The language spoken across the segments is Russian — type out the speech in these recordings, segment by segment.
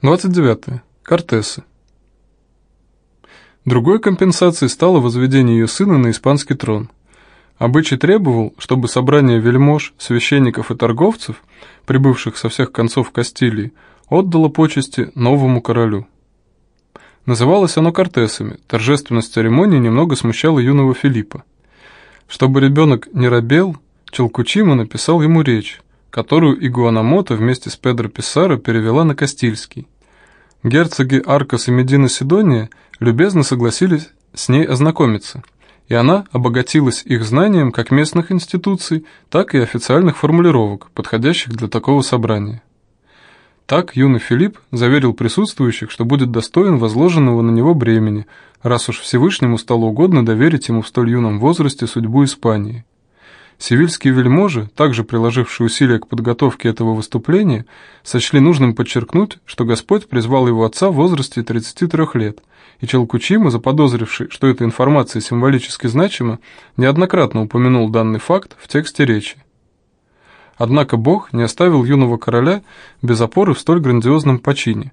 29. Кортесы. Другой компенсацией стало возведение ее сына на испанский трон. Обычай требовал, чтобы собрание вельмож, священников и торговцев, прибывших со всех концов Кастилии, отдало почести новому королю. Называлось оно кортесами, торжественность церемонии немного смущала юного Филиппа. Чтобы ребенок не робел, Челкучима написал ему речь, которую Игуанамото вместе с Педро Писаро перевела на Кастильский. Герцоги Аркас и Медина Сидония любезно согласились с ней ознакомиться, и она обогатилась их знанием как местных институций, так и официальных формулировок, подходящих для такого собрания. Так юный Филипп заверил присутствующих, что будет достоин возложенного на него бремени, раз уж Всевышнему стало угодно доверить ему в столь юном возрасте судьбу Испании. Севильские вельможи, также приложившие усилия к подготовке этого выступления, сочли нужным подчеркнуть, что Господь призвал его отца в возрасте 33 лет, и Челкучима, заподозривший, что эта информация символически значима, неоднократно упомянул данный факт в тексте речи. Однако Бог не оставил юного короля без опоры в столь грандиозном почине.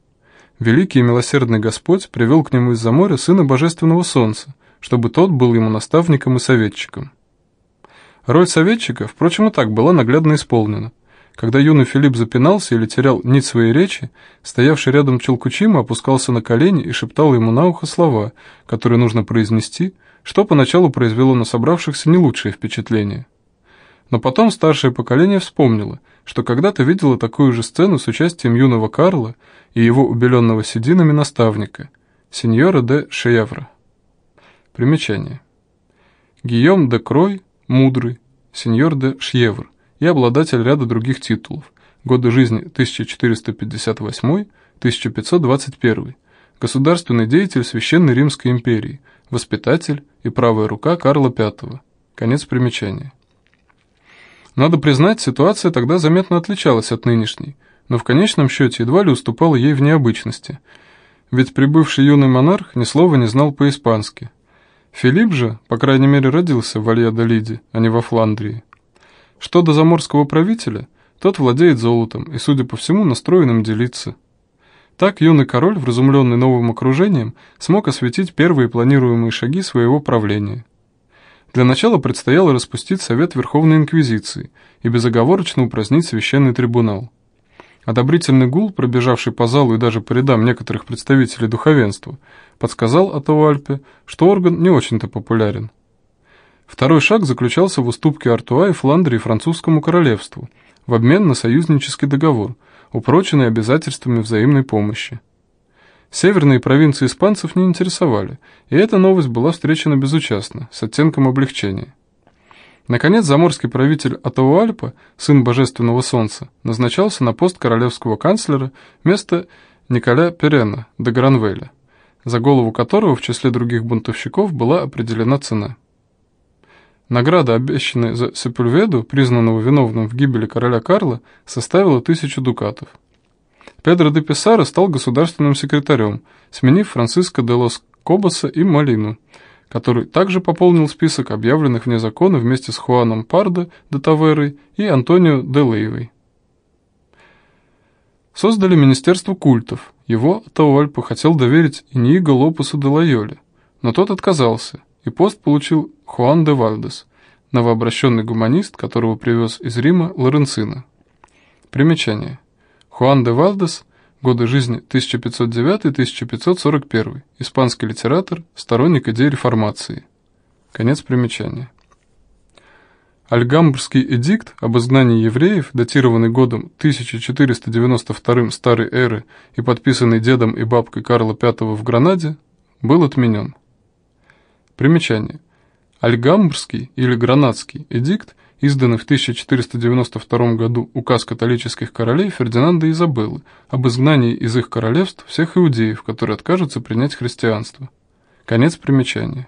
Великий и милосердный Господь привел к нему из-за моря сына божественного солнца, чтобы тот был ему наставником и советчиком. Роль советчика, впрочем, и так была наглядно исполнена. Когда юный Филипп запинался или терял нить своей речи, стоявший рядом Челкучима опускался на колени и шептал ему на ухо слова, которые нужно произнести, что поначалу произвело на собравшихся не лучшее впечатление. Но потом старшее поколение вспомнило, что когда-то видело такую же сцену с участием юного Карла и его убеленного сединами наставника, сеньора де Шеевра. Примечание. Гийом де Крой мудрый, сеньор де Шьевр и обладатель ряда других титулов, годы жизни 1458-1521, государственный деятель Священной Римской империи, воспитатель и правая рука Карла V. Конец примечания. Надо признать, ситуация тогда заметно отличалась от нынешней, но в конечном счете едва ли уступала ей в необычности, ведь прибывший юный монарх ни слова не знал по-испански, Филипп же, по крайней мере, родился в Алья-де-Лиде, а не во Фландрии. Что до заморского правителя, тот владеет золотом и, судя по всему, настроенным делиться. Так юный король, вразумленный новым окружением, смог осветить первые планируемые шаги своего правления. Для начала предстояло распустить Совет Верховной Инквизиции и безоговорочно упразднить Священный Трибунал. Одобрительный гул, пробежавший по залу и даже по рядам некоторых представителей духовенства, подсказал Атуальпе, что орган не очень-то популярен. Второй шаг заключался в уступке Артуа и Фландрии французскому королевству в обмен на союзнический договор, упроченный обязательствами взаимной помощи. Северные провинции испанцев не интересовали, и эта новость была встречена безучастно, с оттенком облегчения. Наконец, заморский правитель Атауальпа, сын Божественного Солнца, назначался на пост королевского канцлера вместо Николя Перена де Гранвеля, за голову которого в числе других бунтовщиков была определена цена. Награда, обещанная за Сепульведу, признанного виновным в гибели короля Карла, составила тысячу дукатов. Педро де Писаро стал государственным секретарем, сменив Франциско де Лос Кобоса и Малину – который также пополнил список объявленных вне закона вместе с Хуаном Пардо де Таверой и Антонио де Лейвой. Создали Министерство культов. Его Тауальпа хотел доверить Иниго Лопесу де Лайоле, но тот отказался, и пост получил Хуан де Вальдес, новообращенный гуманист, которого привез из Рима Лоренцино. Примечание. Хуан де Вальдес – Годы жизни 1509-1541. Испанский литератор, сторонник идей реформации. Конец примечания. Альгамбрский эдикт об изгнании евреев, датированный годом 1492 старой эры и подписанный дедом и бабкой Карла V в Гранаде, был отменен. Примечание. Альгамбрский или Гранадский эдикт изданный в 1492 году указ католических королей Фердинанда и Изабеллы об изгнании из их королевств всех иудеев, которые откажутся принять христианство. Конец примечания.